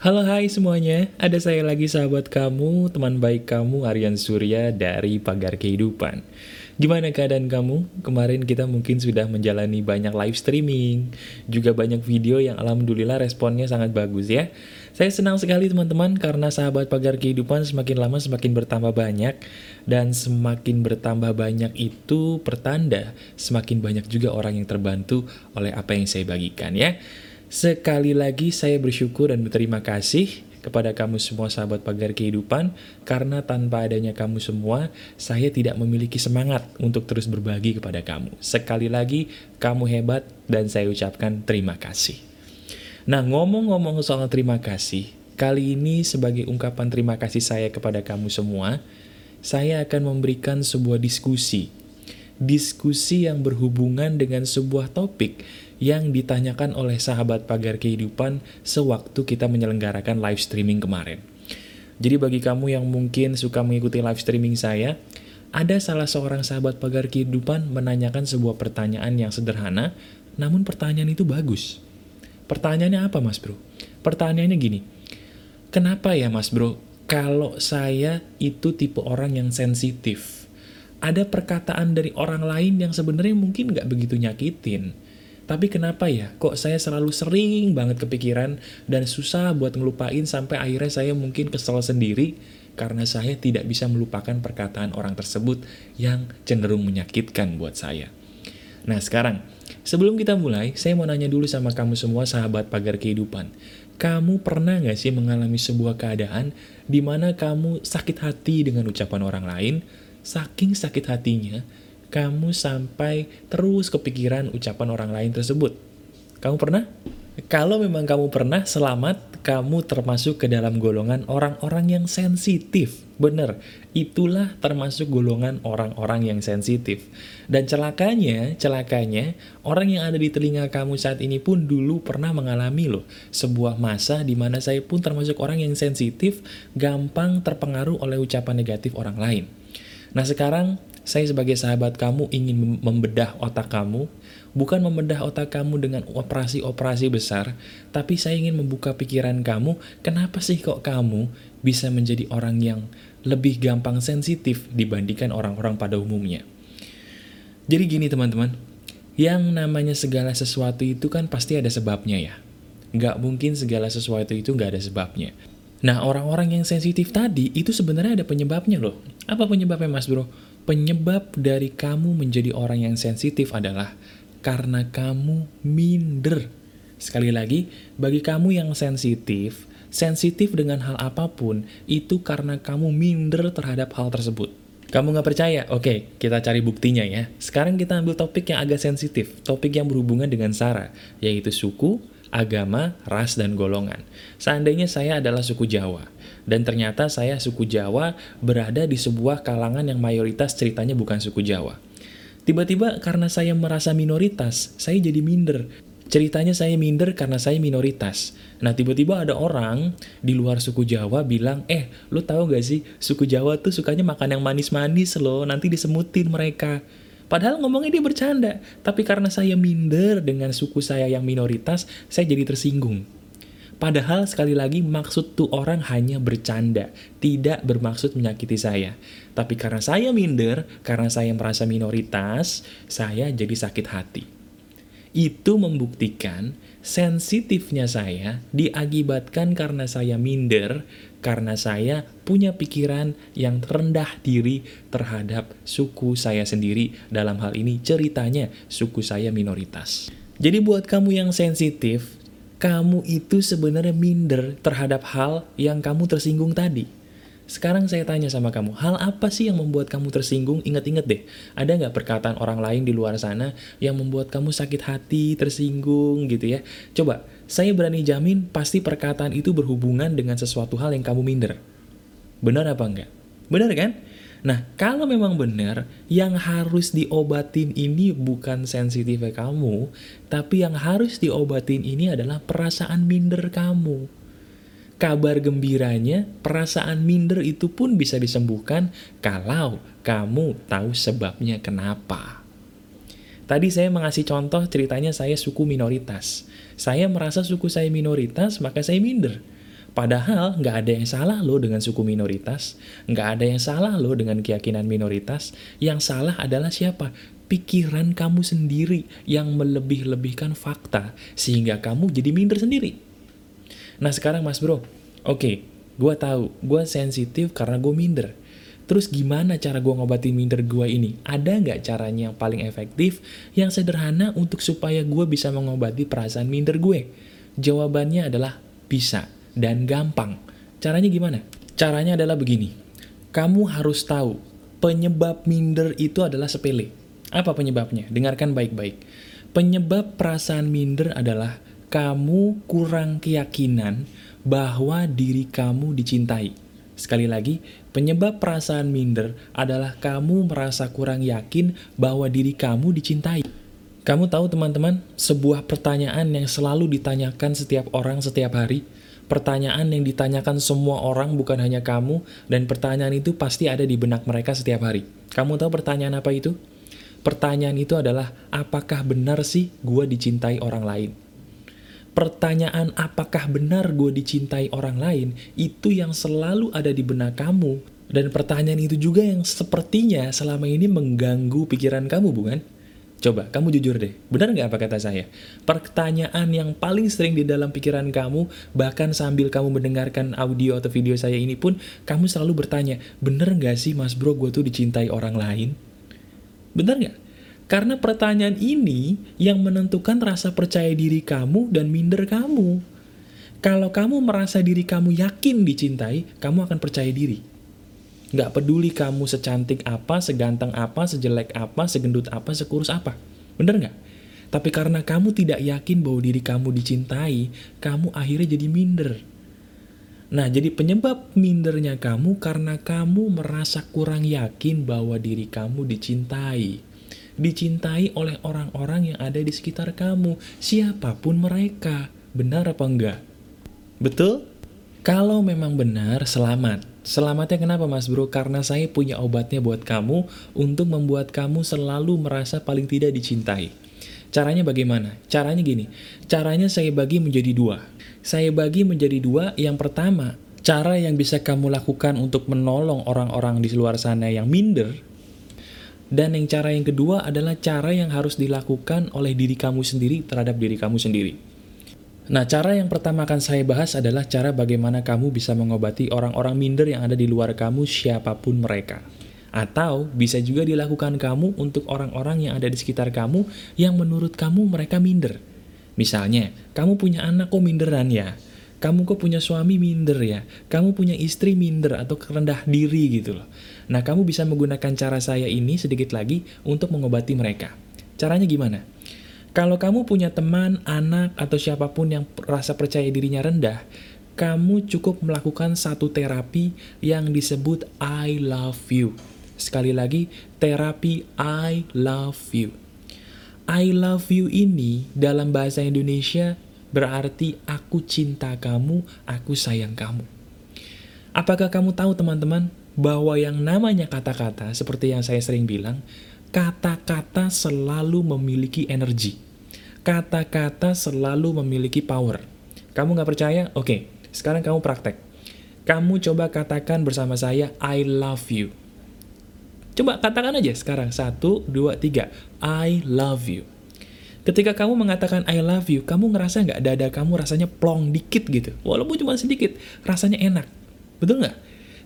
Halo hai semuanya, ada saya lagi sahabat kamu, teman baik kamu Aryan Surya dari Pagar Kehidupan. Gimana keadaan kamu? Kemarin kita mungkin sudah menjalani banyak live streaming, juga banyak video yang alhamdulillah responnya sangat bagus ya. Saya senang sekali teman-teman karena sahabat Pagar Kehidupan semakin lama semakin bertambah banyak, dan semakin bertambah banyak itu pertanda semakin banyak juga orang yang terbantu oleh apa yang saya bagikan ya. Sekali lagi saya bersyukur dan berterima kasih kepada kamu semua sahabat pagar kehidupan, karena tanpa adanya kamu semua, saya tidak memiliki semangat untuk terus berbagi kepada kamu. Sekali lagi, kamu hebat dan saya ucapkan terima kasih. Nah, ngomong-ngomong soal terima kasih, kali ini sebagai ungkapan terima kasih saya kepada kamu semua, saya akan memberikan sebuah diskusi. Diskusi yang berhubungan dengan sebuah topik yang ditanyakan oleh sahabat pagar kehidupan sewaktu kita menyelenggarakan live streaming kemarin. Jadi bagi kamu yang mungkin suka mengikuti live streaming saya, ada salah seorang sahabat pagar kehidupan menanyakan sebuah pertanyaan yang sederhana, namun pertanyaan itu bagus. Pertanyaannya apa mas bro? Pertanyaannya gini, kenapa ya mas bro, kalau saya itu tipe orang yang sensitif, ada perkataan dari orang lain yang sebenarnya mungkin nggak begitu nyakitin, tapi kenapa ya, kok saya selalu sering banget kepikiran dan susah buat ngelupain sampai akhirnya saya mungkin kesel sendiri karena saya tidak bisa melupakan perkataan orang tersebut yang cenderung menyakitkan buat saya. Nah sekarang, sebelum kita mulai, saya mau nanya dulu sama kamu semua sahabat pagar kehidupan. Kamu pernah gak sih mengalami sebuah keadaan di mana kamu sakit hati dengan ucapan orang lain, saking sakit hatinya, kamu sampai terus kepikiran ucapan orang lain tersebut. Kamu pernah? Kalau memang kamu pernah, selamat, kamu termasuk ke dalam golongan orang-orang yang sensitif. Bener, itulah termasuk golongan orang-orang yang sensitif. Dan celakanya, celakanya, orang yang ada di telinga kamu saat ini pun dulu pernah mengalami loh. Sebuah masa di mana saya pun termasuk orang yang sensitif, gampang terpengaruh oleh ucapan negatif orang lain. Nah sekarang saya sebagai sahabat kamu ingin membedah otak kamu, bukan membedah otak kamu dengan operasi-operasi besar, tapi saya ingin membuka pikiran kamu, kenapa sih kok kamu bisa menjadi orang yang lebih gampang sensitif dibandingkan orang-orang pada umumnya. Jadi gini teman-teman, yang namanya segala sesuatu itu kan pasti ada sebabnya ya. Nggak mungkin segala sesuatu itu nggak ada sebabnya. Nah, orang-orang yang sensitif tadi itu sebenarnya ada penyebabnya loh. Apa penyebabnya mas bro? Penyebab dari kamu menjadi orang yang sensitif adalah karena kamu minder. Sekali lagi, bagi kamu yang sensitif, sensitif dengan hal apa pun, itu karena kamu minder terhadap hal tersebut. Kamu nggak percaya? Oke, kita cari buktinya ya. Sekarang kita ambil topik yang agak sensitif, topik yang berhubungan dengan SARA, yaitu suku, agama, ras, dan golongan. Seandainya saya adalah suku Jawa, dan ternyata saya suku Jawa berada di sebuah kalangan yang mayoritas ceritanya bukan suku Jawa. Tiba-tiba karena saya merasa minoritas, saya jadi minder. Ceritanya saya minder karena saya minoritas. Nah tiba-tiba ada orang di luar suku Jawa bilang, eh lo tau gak sih suku Jawa tuh sukanya makan yang manis-manis loh, nanti disemutin mereka. Padahal ngomongnya dia bercanda, tapi karena saya minder dengan suku saya yang minoritas, saya jadi tersinggung. Padahal sekali lagi maksud tuh orang hanya bercanda, tidak bermaksud menyakiti saya. Tapi karena saya minder, karena saya merasa minoritas, saya jadi sakit hati. Itu membuktikan sensitifnya saya diakibatkan karena saya minder, karena saya punya pikiran yang rendah diri terhadap suku saya sendiri. Dalam hal ini ceritanya suku saya minoritas. Jadi buat kamu yang sensitif, kamu itu sebenarnya minder terhadap hal yang kamu tersinggung tadi. Sekarang saya tanya sama kamu, hal apa sih yang membuat kamu tersinggung? Ingat-ingat deh, ada nggak perkataan orang lain di luar sana yang membuat kamu sakit hati, tersinggung gitu ya? Coba, saya berani jamin pasti perkataan itu berhubungan dengan sesuatu hal yang kamu minder. Benar apa enggak? Benar kan? Nah, kalau memang benar, yang harus diobatin ini bukan sensitifnya kamu, tapi yang harus diobatin ini adalah perasaan minder kamu kabar gembiranya, perasaan minder itu pun bisa disembuhkan kalau kamu tahu sebabnya kenapa. Tadi saya mengasih contoh ceritanya saya suku minoritas. Saya merasa suku saya minoritas, maka saya minder. Padahal nggak ada yang salah loh dengan suku minoritas, nggak ada yang salah loh dengan keyakinan minoritas. Yang salah adalah siapa? Pikiran kamu sendiri yang melebih-lebihkan fakta, sehingga kamu jadi minder sendiri. Nah sekarang mas bro, oke, okay, gue tahu, gue sensitif karena gue minder. Terus gimana cara gue ngobatin minder gue ini? Ada nggak caranya yang paling efektif, yang sederhana untuk supaya gue bisa mengobati perasaan minder gue? Jawabannya adalah bisa dan gampang. Caranya gimana? Caranya adalah begini. Kamu harus tahu, penyebab minder itu adalah sepele. Apa penyebabnya? Dengarkan baik-baik. Penyebab perasaan minder adalah kamu kurang keyakinan bahwa diri kamu dicintai. Sekali lagi, penyebab perasaan minder adalah kamu merasa kurang yakin bahwa diri kamu dicintai. Kamu tahu teman-teman, sebuah pertanyaan yang selalu ditanyakan setiap orang setiap hari, pertanyaan yang ditanyakan semua orang bukan hanya kamu, dan pertanyaan itu pasti ada di benak mereka setiap hari. Kamu tahu pertanyaan apa itu? Pertanyaan itu adalah, apakah benar sih gue dicintai orang lain? pertanyaan apakah benar gue dicintai orang lain, itu yang selalu ada di benak kamu. Dan pertanyaan itu juga yang sepertinya selama ini mengganggu pikiran kamu, bukan? Coba, kamu jujur deh, benar nggak apa kata saya? Pertanyaan yang paling sering di dalam pikiran kamu, bahkan sambil kamu mendengarkan audio atau video saya ini pun, kamu selalu bertanya, bener nggak sih mas bro gue tuh dicintai orang lain? Bener nggak? Karena pertanyaan ini yang menentukan rasa percaya diri kamu dan minder kamu. Kalau kamu merasa diri kamu yakin dicintai, kamu akan percaya diri. Gak peduli kamu secantik apa, seganteng apa, sejelek apa, segendut apa, sekurus apa. Bener gak? Tapi karena kamu tidak yakin bahwa diri kamu dicintai, kamu akhirnya jadi minder. Nah, jadi penyebab mindernya kamu karena kamu merasa kurang yakin bahwa diri kamu dicintai dicintai oleh orang-orang yang ada di sekitar kamu, siapa pun mereka. Benar apa enggak? Betul? Kalau memang benar, selamat. Selamatnya kenapa mas bro? Karena saya punya obatnya buat kamu untuk membuat kamu selalu merasa paling tidak dicintai. Caranya bagaimana? Caranya gini, caranya saya bagi menjadi dua. Saya bagi menjadi dua, yang pertama, cara yang bisa kamu lakukan untuk menolong orang-orang di luar sana yang minder, dan yang cara yang kedua adalah cara yang harus dilakukan oleh diri kamu sendiri terhadap diri kamu sendiri. Nah, cara yang pertama akan saya bahas adalah cara bagaimana kamu bisa mengobati orang-orang minder yang ada di luar kamu siapa pun mereka. Atau bisa juga dilakukan kamu untuk orang-orang yang ada di sekitar kamu yang menurut kamu mereka minder. Misalnya, kamu punya anak kok minderan ya? Kamu kok punya suami minder ya? Kamu punya istri minder atau kerendah diri gitu loh. Nah, kamu bisa menggunakan cara saya ini sedikit lagi untuk mengobati mereka. Caranya gimana? Kalau kamu punya teman, anak, atau siapa pun yang rasa percaya dirinya rendah, kamu cukup melakukan satu terapi yang disebut I love you. Sekali lagi, terapi I love you. I love you ini dalam bahasa Indonesia berarti aku cinta kamu, aku sayang kamu. Apakah kamu tahu teman-teman bahwa yang namanya kata-kata, seperti yang saya sering bilang, kata-kata selalu memiliki energi. Kata-kata selalu memiliki power. Kamu nggak percaya? Oke, sekarang kamu praktek. Kamu coba katakan bersama saya, I love you. Coba katakan aja sekarang, satu, dua, tiga. I love you. Ketika kamu mengatakan I love you, kamu ngerasa nggak dada kamu rasanya plong dikit gitu. Walaupun cuma sedikit, rasanya enak. Betul nggak?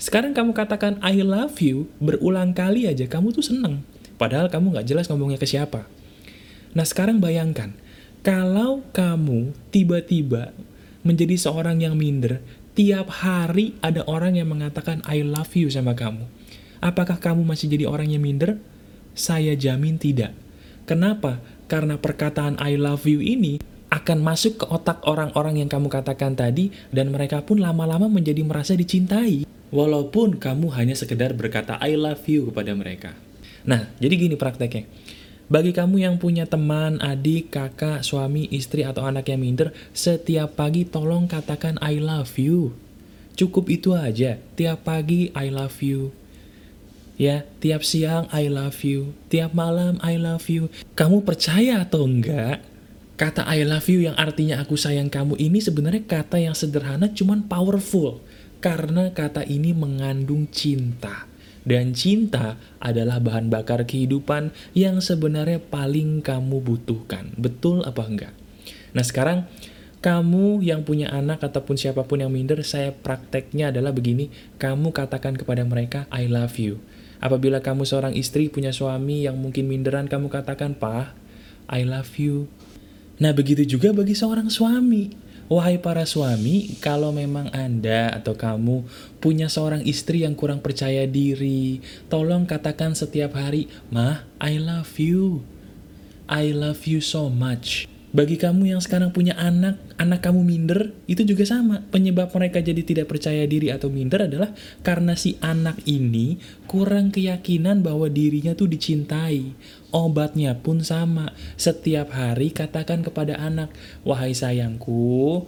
Sekarang kamu katakan I love you berulang kali aja, kamu tuh seneng. Padahal kamu nggak jelas ngomongnya ke siapa. Nah sekarang bayangkan, kalau kamu tiba-tiba menjadi seorang yang minder, tiap hari ada orang yang mengatakan I love you sama kamu. Apakah kamu masih jadi orang yang minder? Saya jamin tidak. Kenapa? Karena perkataan I love you ini akan masuk ke otak orang-orang yang kamu katakan tadi dan mereka pun lama-lama menjadi merasa dicintai. Walaupun kamu hanya sekedar berkata I love you kepada mereka. Nah, jadi gini prakteknya. Bagi kamu yang punya teman, adik, kakak, suami, istri, atau anak yang minder, setiap pagi tolong katakan I love you. Cukup itu aja. Tiap pagi I love you. Ya, tiap siang I love you. Tiap malam I love you. Kamu percaya atau enggak? Kata I love you yang artinya aku sayang kamu ini sebenarnya kata yang sederhana cuman powerful. Karena kata ini mengandung cinta. Dan cinta adalah bahan bakar kehidupan yang sebenarnya paling kamu butuhkan. Betul apa enggak? Nah sekarang, kamu yang punya anak ataupun siapa pun yang minder, saya prakteknya adalah begini, kamu katakan kepada mereka, I love you. Apabila kamu seorang istri punya suami yang mungkin minderan, kamu katakan, Pak, I love you. Nah, begitu juga bagi seorang suami. Wahai para suami, kalau memang Anda atau kamu punya seorang istri yang kurang percaya diri, tolong katakan setiap hari, Mah, I love you. I love you so much. Bagi kamu yang sekarang punya anak, anak kamu minder, itu juga sama. Penyebab mereka jadi tidak percaya diri atau minder adalah karena si anak ini kurang keyakinan bahwa dirinya tuh dicintai. Obatnya pun sama. Setiap hari katakan kepada anak, Wahai sayangku,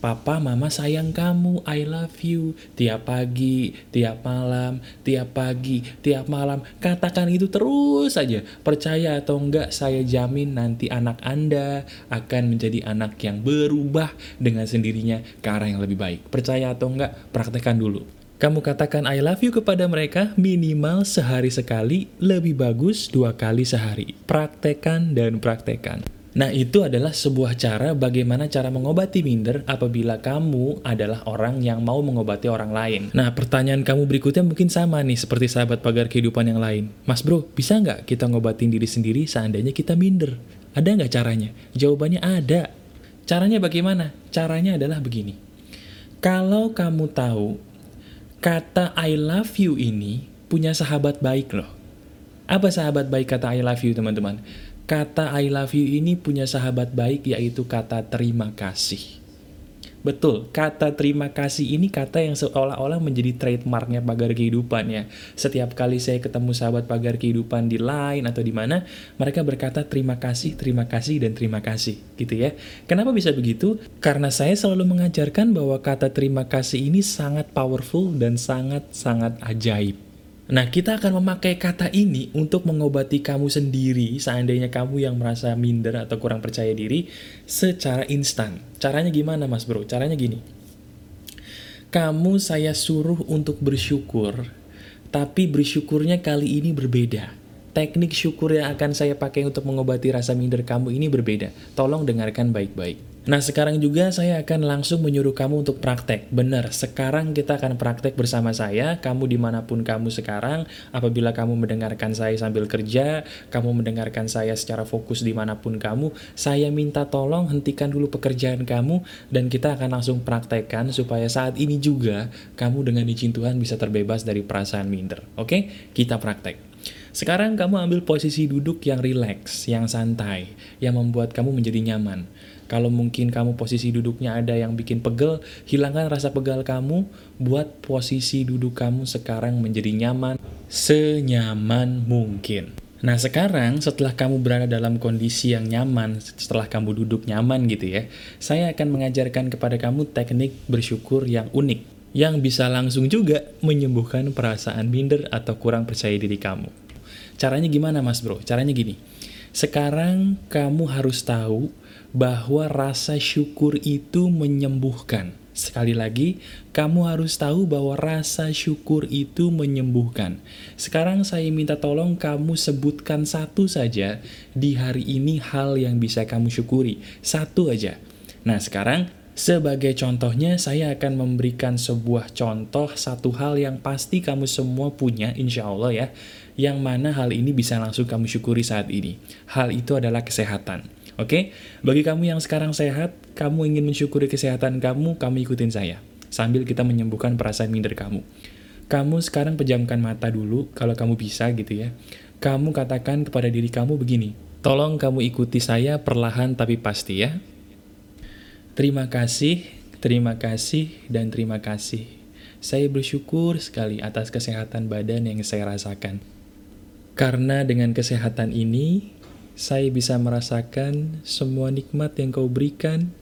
papa mama sayang kamu, I love you. Tiap pagi, tiap malam, tiap pagi, tiap malam. Katakan itu terus saja. Percaya atau enggak, saya jamin nanti anak Anda akan menjadi anak yang berubah dengan sendirinya ke arah yang lebih baik. Percaya atau enggak, praktekkan dulu. Kamu katakan I love you kepada mereka minimal sehari sekali, lebih bagus dua kali sehari. Praktekan dan praktekan. Nah itu adalah sebuah cara bagaimana cara mengobati minder apabila kamu adalah orang yang mau mengobati orang lain. Nah pertanyaan kamu berikutnya mungkin sama nih seperti sahabat pagar kehidupan yang lain. Mas bro, bisa nggak kita ngobatin diri sendiri seandainya kita minder? Ada nggak caranya? Jawabannya ada. Caranya bagaimana? Caranya adalah begini. Kalau kamu tahu kata I love you ini punya sahabat baik loh. Apa sahabat baik kata I love you teman-teman? Kata I love you ini punya sahabat baik yaitu kata terima kasih. Betul, kata terima kasih ini kata yang seolah-olah menjadi trademarknya pagar kehidupan ya. Setiap kali saya ketemu sahabat pagar kehidupan di line atau di mana, mereka berkata terima kasih, terima kasih, dan terima kasih gitu ya. Kenapa bisa begitu? Karena saya selalu mengajarkan bahwa kata terima kasih ini sangat powerful dan sangat-sangat ajaib. Nah, kita akan memakai kata ini untuk mengobati kamu sendiri seandainya kamu yang merasa minder atau kurang percaya diri secara instan. Caranya gimana, Mas Bro? Caranya gini. Kamu saya suruh untuk bersyukur, tapi bersyukurnya kali ini berbeda. Teknik syukur yang akan saya pakai untuk mengobati rasa minder kamu ini berbeda. Tolong dengarkan baik-baik. Nah sekarang juga saya akan langsung menyuruh kamu untuk praktek. Benar, sekarang kita akan praktek bersama saya, kamu di mana pun kamu sekarang, apabila kamu mendengarkan saya sambil kerja, kamu mendengarkan saya secara fokus di mana pun kamu, saya minta tolong hentikan dulu pekerjaan kamu, dan kita akan langsung praktekkan supaya saat ini juga, kamu dengan izin Tuhan bisa terbebas dari perasaan minder. Oke? Kita praktek. Sekarang kamu ambil posisi duduk yang rileks, yang santai, yang membuat kamu menjadi nyaman. Kalau mungkin kamu posisi duduknya ada yang bikin pegel, hilangkan rasa pegal kamu, buat posisi duduk kamu sekarang menjadi nyaman, senyaman mungkin. Nah sekarang setelah kamu berada dalam kondisi yang nyaman, setelah kamu duduk nyaman gitu ya, saya akan mengajarkan kepada kamu teknik bersyukur yang unik, yang bisa langsung juga menyembuhkan perasaan minder atau kurang percaya diri kamu. Caranya gimana mas bro? Caranya gini, sekarang kamu harus tahu bahwa rasa syukur itu menyembuhkan. Sekali lagi, kamu harus tahu bahwa rasa syukur itu menyembuhkan. Sekarang saya minta tolong kamu sebutkan satu saja di hari ini hal yang bisa kamu syukuri. Satu aja. Nah sekarang, sebagai contohnya saya akan memberikan sebuah contoh satu hal yang pasti kamu semua punya insya Allah ya. Yang mana hal ini bisa langsung kamu syukuri saat ini. Hal itu adalah kesehatan. Oke, bagi kamu yang sekarang sehat, kamu ingin mensyukuri kesehatan kamu, kamu ikutin saya. Sambil kita menyembuhkan perasaan minder kamu. Kamu sekarang pejamkan mata dulu, kalau kamu bisa gitu ya. Kamu katakan kepada diri kamu begini, tolong kamu ikuti saya perlahan tapi pasti ya. Terima kasih, terima kasih, dan terima kasih. Saya bersyukur sekali atas kesehatan badan yang saya rasakan. Karena dengan kesehatan ini, saya bisa merasakan semua nikmat yang kau berikan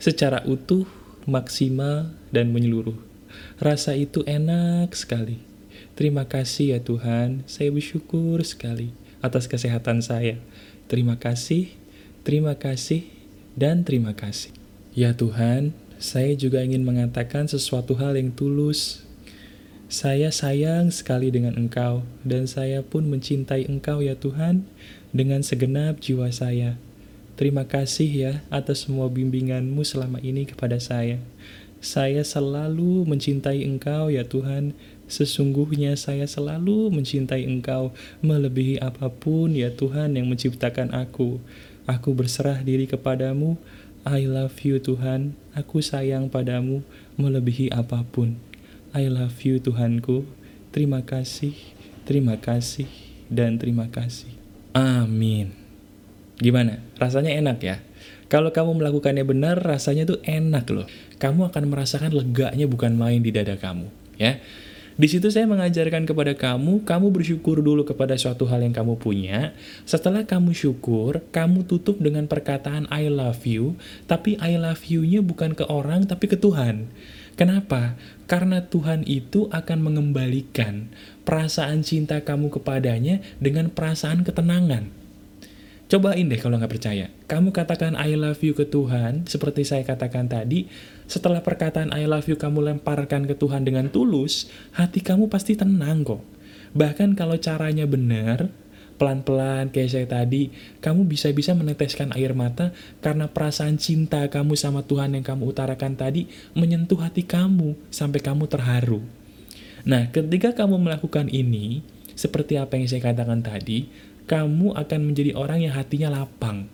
secara utuh, maksimal, dan menyeluruh. Rasa itu enak sekali. Terima kasih ya Tuhan, saya bersyukur sekali atas kesehatan saya. Terima kasih, terima kasih, dan terima kasih. Ya Tuhan, saya juga ingin mengatakan sesuatu hal yang tulus. Saya sayang sekali dengan Engkau, dan saya pun mencintai Engkau ya Tuhan, dengan segenap jiwa saya. Terima kasih ya atas semua bimbinganmu selama ini kepada saya. Saya selalu mencintai Engkau ya Tuhan. Sesungguhnya saya selalu mencintai Engkau melebihi apa pun ya Tuhan yang menciptakan aku. Aku berserah diri kepadamu. I love you Tuhan. Aku sayang padamu melebihi apa pun. I love you Tuhanku. Terima kasih, terima kasih, dan terima kasih. Amin. Gimana? Rasanya enak ya? Kalau kamu melakukannya benar, rasanya tuh enak loh. Kamu akan merasakan leganya bukan main di dada kamu, ya. Di situ saya mengajarkan kepada kamu, kamu bersyukur dulu kepada suatu hal yang kamu punya. Setelah kamu syukur, kamu tutup dengan perkataan I love you, tapi I love you-nya bukan ke orang, tapi ke Tuhan. Kenapa? Karena Tuhan itu akan mengembalikan perasaan cinta kamu kepadanya dengan perasaan ketenangan. Cobain deh kalau nggak percaya. Kamu katakan I love you ke Tuhan, seperti saya katakan tadi, setelah perkataan I love you kamu lemparkan ke Tuhan dengan tulus, hati kamu pasti tenang kok. Bahkan kalau caranya benar, pelan-pelan kayak saya tadi, kamu bisa-bisa meneteskan air mata karena perasaan cinta kamu sama Tuhan yang kamu utarakan tadi menyentuh hati kamu sampai kamu terharu. Nah, ketika kamu melakukan ini, seperti apa yang saya katakan tadi, kamu akan menjadi orang yang hatinya lapang.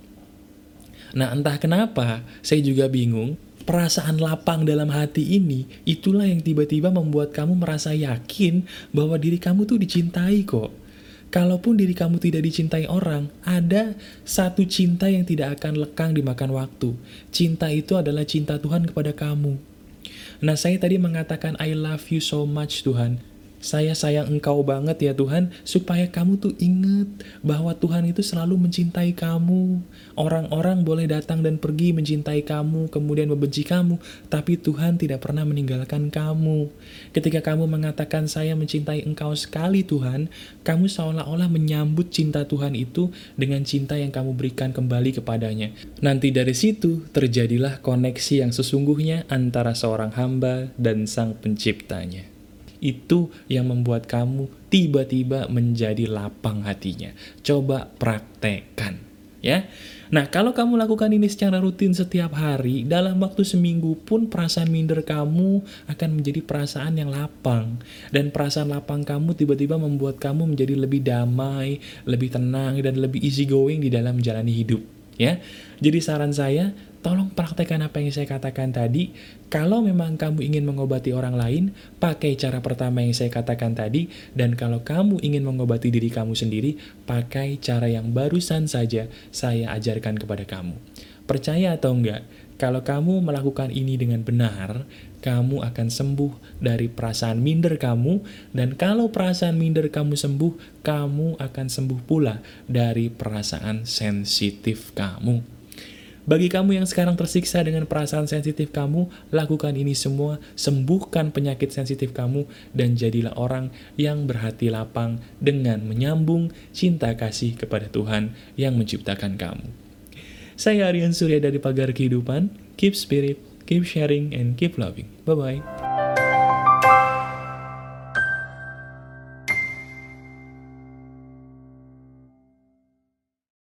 Nah, entah kenapa, saya juga bingung, perasaan lapang dalam hati ini, itulah yang tiba-tiba membuat kamu merasa yakin bahwa diri kamu tuh dicintai kok. Kalaupun diri kamu tidak dicintai orang, ada satu cinta yang tidak akan lekang dimakan waktu. Cinta itu adalah cinta Tuhan kepada kamu. Nah, saya tadi mengatakan I love you so much Tuhan. Saya sayang engkau banget ya Tuhan, supaya kamu tuh inget bahwa Tuhan itu selalu mencintai kamu. Orang-orang boleh datang dan pergi mencintai kamu, kemudian membenci kamu, tapi Tuhan tidak pernah meninggalkan kamu. Ketika kamu mengatakan saya mencintai engkau sekali Tuhan, kamu seolah-olah menyambut cinta Tuhan itu dengan cinta yang kamu berikan kembali kepadanya. Nanti dari situ terjadilah koneksi yang sesungguhnya antara seorang hamba dan sang penciptanya itu yang membuat kamu tiba-tiba menjadi lapang hatinya. Coba praktekkan, ya. Nah, kalau kamu lakukan ini secara rutin setiap hari, dalam waktu seminggu pun perasaan minder kamu akan menjadi perasaan yang lapang. Dan perasaan lapang kamu tiba-tiba membuat kamu menjadi lebih damai, lebih tenang, dan lebih easy going di dalam menjalani hidup. Ya, Jadi saran saya, tolong praktekkan apa yang saya katakan tadi. Kalau memang kamu ingin mengobati orang lain, pakai cara pertama yang saya katakan tadi. Dan kalau kamu ingin mengobati diri kamu sendiri, pakai cara yang barusan saja saya ajarkan kepada kamu. Percaya atau enggak, kalau kamu melakukan ini dengan benar, kamu akan sembuh dari perasaan minder kamu, dan kalau perasaan minder kamu sembuh, kamu akan sembuh pula dari perasaan sensitif kamu. Bagi kamu yang sekarang tersiksa dengan perasaan sensitif kamu, lakukan ini semua, sembuhkan penyakit sensitif kamu, dan jadilah orang yang berhati lapang dengan menyambung cinta kasih kepada Tuhan yang menciptakan kamu. Saya Aryan Surya dari Pagar Kehidupan, keep spirit, keep sharing, and keep loving. Bye-bye.